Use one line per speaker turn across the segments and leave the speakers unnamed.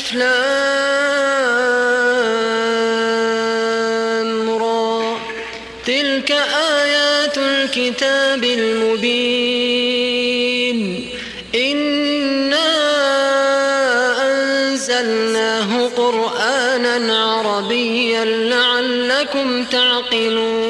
ألف را. تلك آيات الكتاب المبين. إنا أنزلناه قرآنا عربيا لعلكم تعقلون.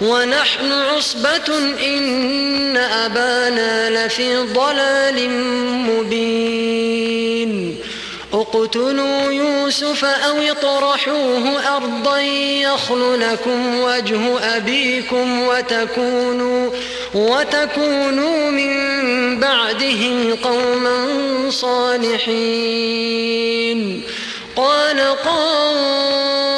ونحن عصبة إن أبانا لفي ضلال مبين. اقتلوا يوسف أو اطرحوه أرضا يخل لكم وجه أبيكم وتكونوا وتكونوا من بعده قوما صالحين. قال قائل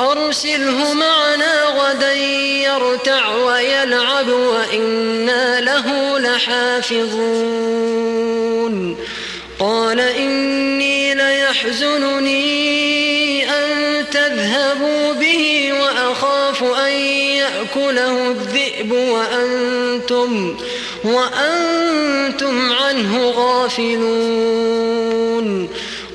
أرسله معنا غدا يرتع ويلعب وإنا له لحافظون. قال إني ليحزنني أن تذهبوا به وأخاف أن يأكله الذئب وأنتم وأنتم عنه غافلون.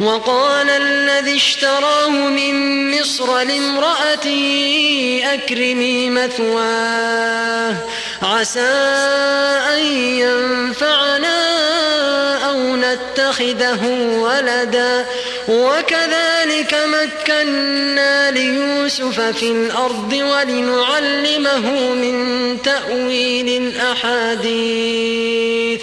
وقال الذي اشتراه من مصر لامرأته أكرمي مثواه. عسى أن ينفعنا أو نتخذه ولدا. وكذلك مكنا ليوسف في الأرض ولنعلمه من تأويل الأحاديث.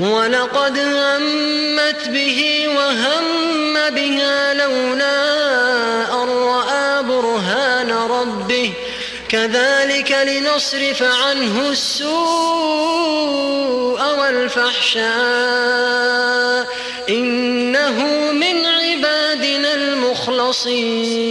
ولقد همت به وهم بها لولا أن رأى برهان ربه. كذلك لنصرف عنه السوء والفحشاء. إنه من عبادنا المخلصين.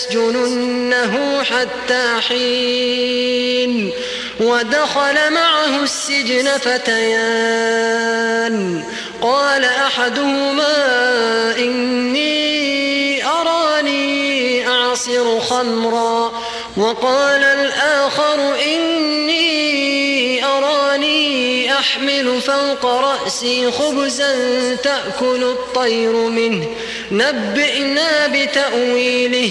ليسجننه حتى حين ودخل معه السجن فتيان. قال أحدهما إني أراني أعصر خمرا. وقال الآخر إني أراني أحمل فوق رأسي خبزا تأكل الطير منه. نبئنا بتأويله.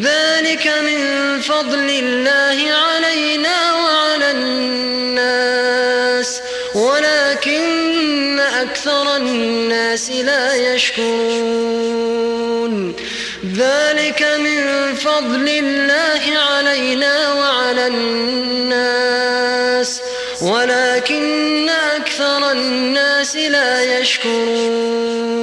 ذلك من فضل الله علينا وعلى الناس ولكن أكثر الناس لا يشكرون. ذلك من فضل الله علينا وعلى الناس ولكن أكثر الناس لا يشكرون.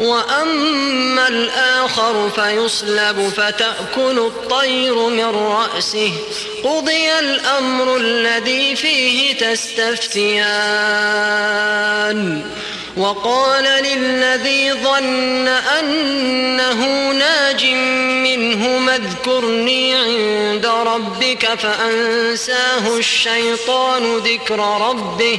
وأما الآخر فيصلب فتأكل الطير من رأسه. قضي الأمر الذي فيه تستفتيان. وقال للذي ظن أنه ناج منه اذكرني عند ربك فأنساه الشيطان ذكر ربه.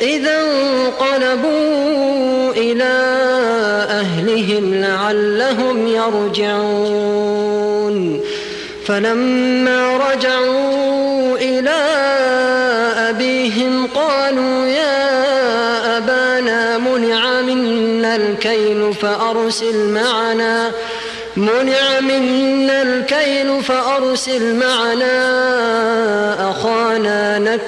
إذا انقلبوا إلى أهلهم لعلهم يرجعون. فلما رجعوا إلى أبيهم قالوا يا أبانا منع منا الكيل فأرسل معنا منع منا الكيل فأرسل معنا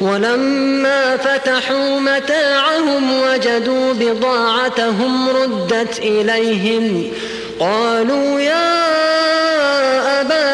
ولما فتحوا متاعهم وجدوا بضاعتهم ردت إليهم. قالوا يا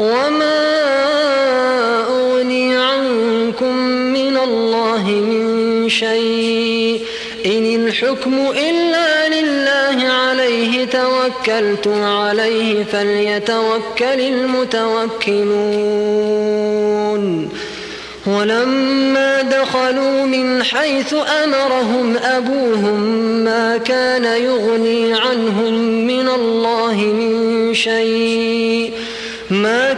وما أغني عنكم من الله من شيء إن الحكم إلا لله عليه توكلت عليه فليتوكل المتوكلون ولما دخلوا من حيث أمرهم أبوهم ما كان يغني عنهم من الله من شيء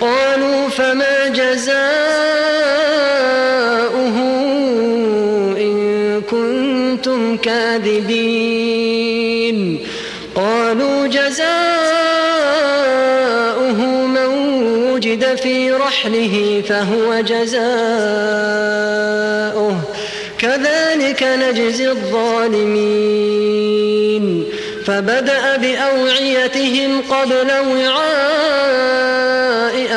قالوا فما جزاؤه إن كنتم كاذبين. قالوا جزاؤه من وجد في رحله فهو جزاؤه. كذلك نجزي الظالمين. فبدأ بأوعيتهم قبل وعاء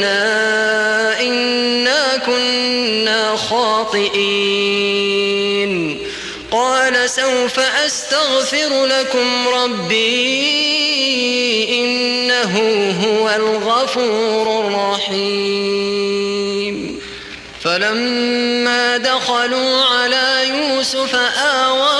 ذنوبنا إنا كنا خاطئين. قال سوف أستغفر لكم ربي إنه هو الغفور الرحيم. فلما دخلوا على يوسف آوى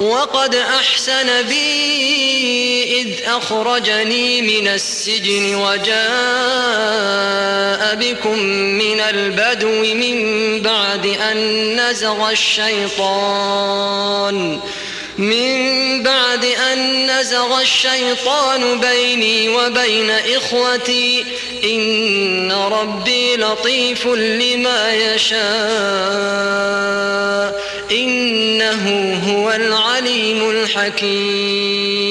وقد أحسن بي إذ أخرجني من السجن وجاء بكم من البدو من بعد أن نزغ الشيطان من بعد أن نزغ الشيطان بيني وبين إخوتي إن ربي لطيف لما يشاء إنه هو العليم الحكيم.